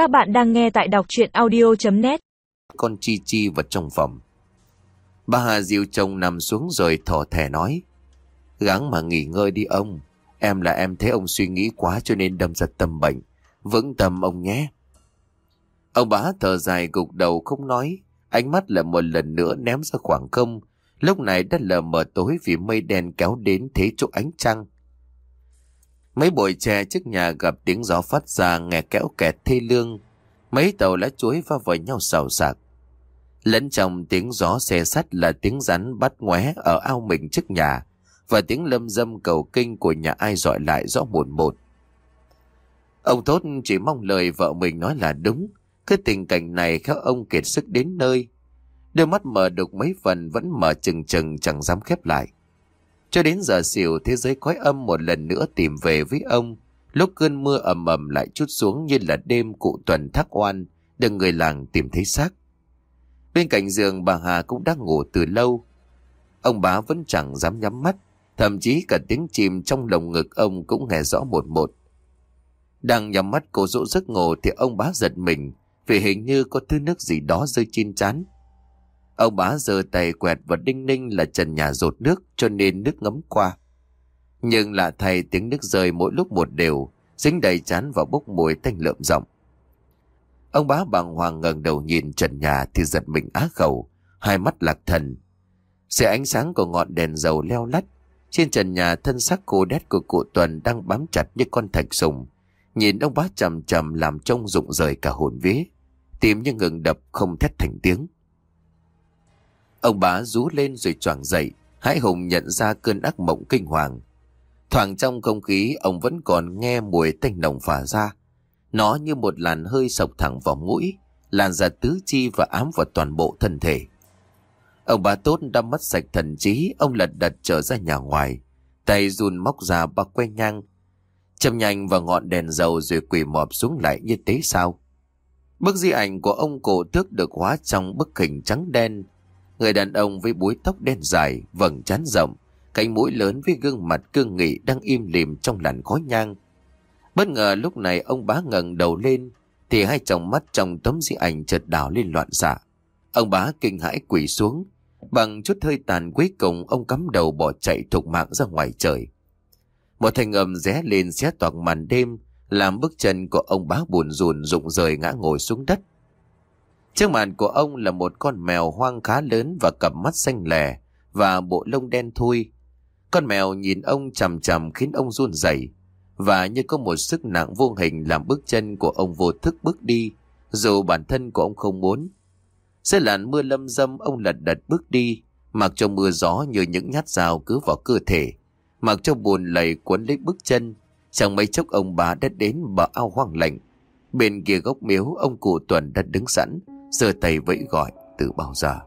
Các bạn đang nghe tại đọc chuyện audio.net con Chi Chi vào trong phòng. Bà Hà dịu chồng nằm xuống rồi thỏ thẻ nói. Gắng mà nghỉ ngơi đi ông. Em là em thấy ông suy nghĩ quá cho nên đâm ra tâm bệnh. Vững tâm ông nhé. Ông bá thở dài gục đầu không nói. Ánh mắt lại một lần nữa ném ra khoảng không. Lúc này đã lờ mờ tối vì mây đen kéo đến thế chỗ ánh trăng. Mấy bụi tre trước nhà gặp tiếng gió phát ra nghe kéo kẹt thê lương. Mấy tàu lá chuối va vào nhau xào xạc. Lẫn trong tiếng gió xe sắt là tiếng rắn bắt ngoé ở ao mình trước nhà và tiếng lâm dâm cầu kinh của nhà ai dọi lại rõ buồn một. Ông Tốt chỉ mong lời vợ mình nói là đúng. Cái tình cảnh này khéo ông kiệt sức đến nơi. Đôi mắt mở đục mấy phần vẫn mở chừng chừng chẳng dám khép lại. Cho đến giờ xỉu thế giới khói âm một lần nữa tìm về với ông. Lúc cơn mưa ầm ầm lại chút xuống như là đêm cụ tuần thác oan, đừng người làng tìm thấy xác. Bên cạnh giường bà Hà cũng đang ngủ từ lâu. Ông bá vẫn chẳng dám nhắm mắt, thậm chí cả tiếng chìm trong lồng ngực ông cũng nghe rõ một một. Đang nhắm mắt cô dỗ giấc ngủ thì ông bá giật mình, vì hình như có thứ nước gì đó rơi trên chán. Ông bá giơ tay quẹt và đinh ninh là trần nhà rột nước cho nên nước ngấm qua. Nhưng lạ thay tiếng nước rơi mỗi lúc một đều, dính đầy chán và bốc mùi thanh lợm rộng. Ông bá bàng hoàng ngẩng đầu nhìn trần nhà thì giật mình á khẩu, hai mắt lạc thần. Xe ánh sáng của ngọn đèn dầu leo lắt, trên trần nhà thân xác cô đét của cụ Tuần đang bám chặt như con thạch sùng. Nhìn ông bá chầm chầm làm trông rụng rời cả hồn vía. Tim như ngừng đập không thét thành tiếng. Ông bá rú lên rồi choàng dậy, hãi hùng nhận ra cơn ác mộng kinh hoàng. Thoảng trong không khí ông vẫn còn nghe mùi tanh nồng phả ra. Nó như một làn hơi sộc thẳng vào mũi, làn ra tứ chi và ám vào toàn bộ thân thể. Ông bà tốt đã mất sạch thần trí, ông lật đật trở ra nhà ngoài, tay run móc ra ba que nhang, châm nhanh vào ngọn đèn dầu rồi quỳ mọp xuống lại như tế sao. Bức di ảnh của ông cổ tước được hóa trong bức hình trắng đen. Người đàn ông với búi tóc đen dài, vầng trán rộng, cánh mũi lớn với gương mặt cương nghị đang im lìm trong làn khói nhang. Bất ngờ lúc này ông bá ngẩng đầu lên thì hai tròng mắt trong tấm di ảnh chợt đảo lên loạn xạ. Ông bá kinh hãi quỳ xuống, bằng chút hơi tàn cuối cùng ông cắm đầu bỏ chạy thục mạng ra ngoài trời. Một thanh âm ré lên xé toạc màn đêm, làm bước chân của ông bá buồn rùn rụng rời ngã ngồi xuống đất. Trước mặt của ông là một con mèo hoang khá lớn và cặp mắt xanh lè và bộ lông đen thui. Con mèo nhìn ông chầm chầm khiến ông run rẩy và như có một sức nặng vô hình làm bước chân của ông vô thức bước đi, dù bản thân của ông không muốn. Sẽ làn mưa lâm dâm ông lật đật bước đi, mặc cho mưa gió như những nhát dao cứ vào cơ thể, mặc cho buồn lầy cuốn lấy bước chân, chẳng mấy chốc ông bà đã đến bờ ao hoang lạnh. Bên kia gốc miếu ông cụ Tuần đã đứng sẵn, giơ tay vẫy gọi từ bao giờ.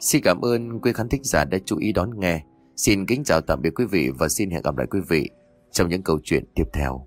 Xin cảm ơn quý khán thính giả đã chú ý đón nghe. Xin kính chào tạm biệt quý vị và xin hẹn gặp lại quý vị trong những câu chuyện tiếp theo.